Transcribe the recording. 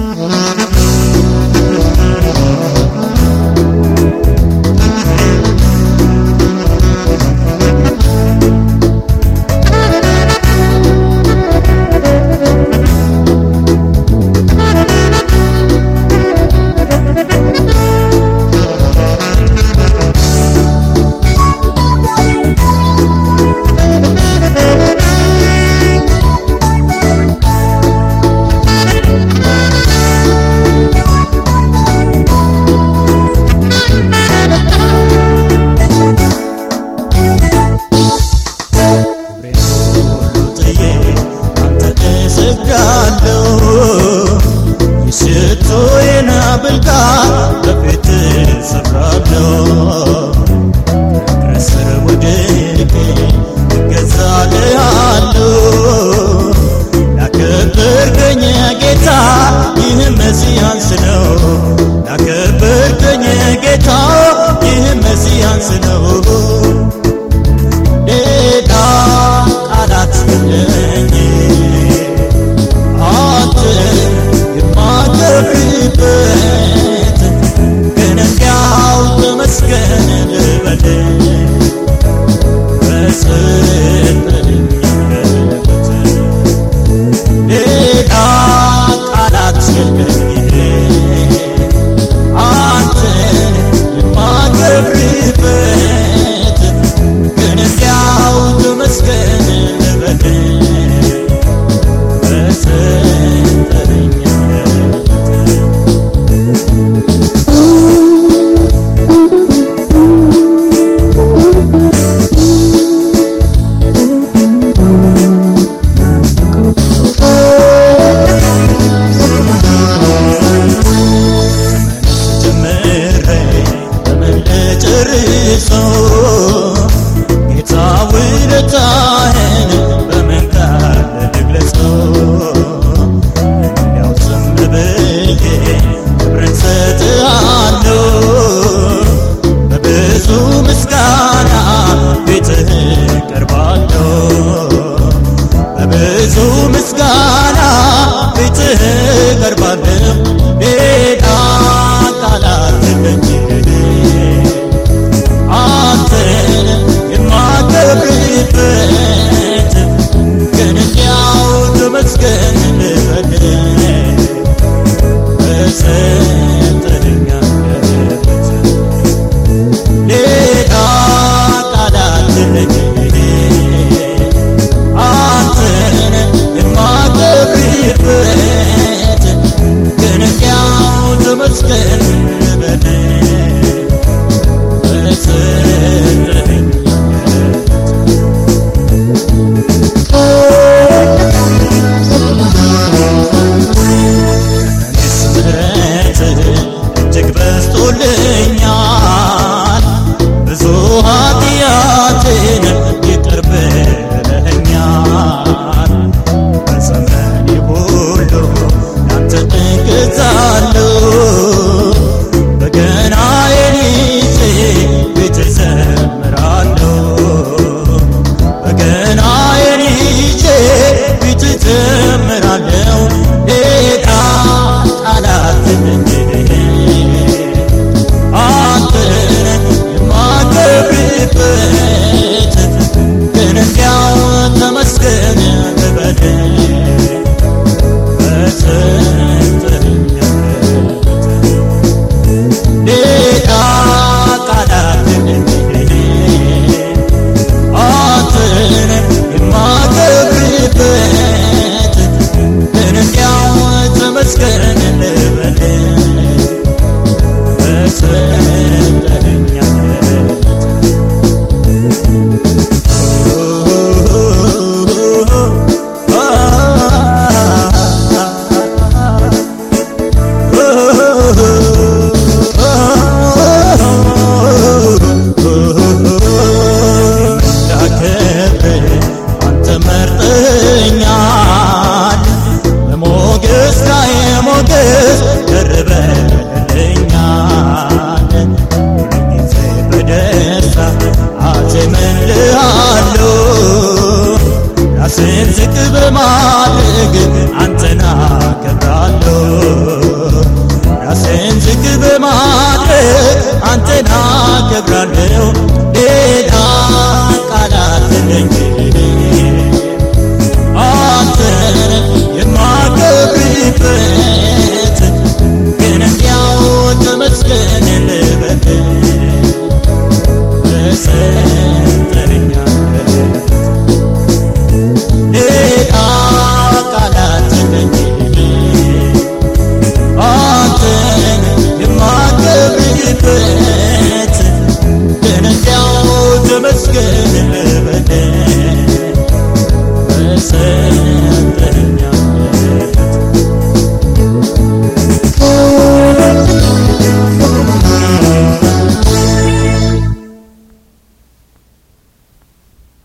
Mm-hmm. ወድቄ እገዛልሃለሁ ያከበርከኝ ጌታ ይህ መሲያንስ ነው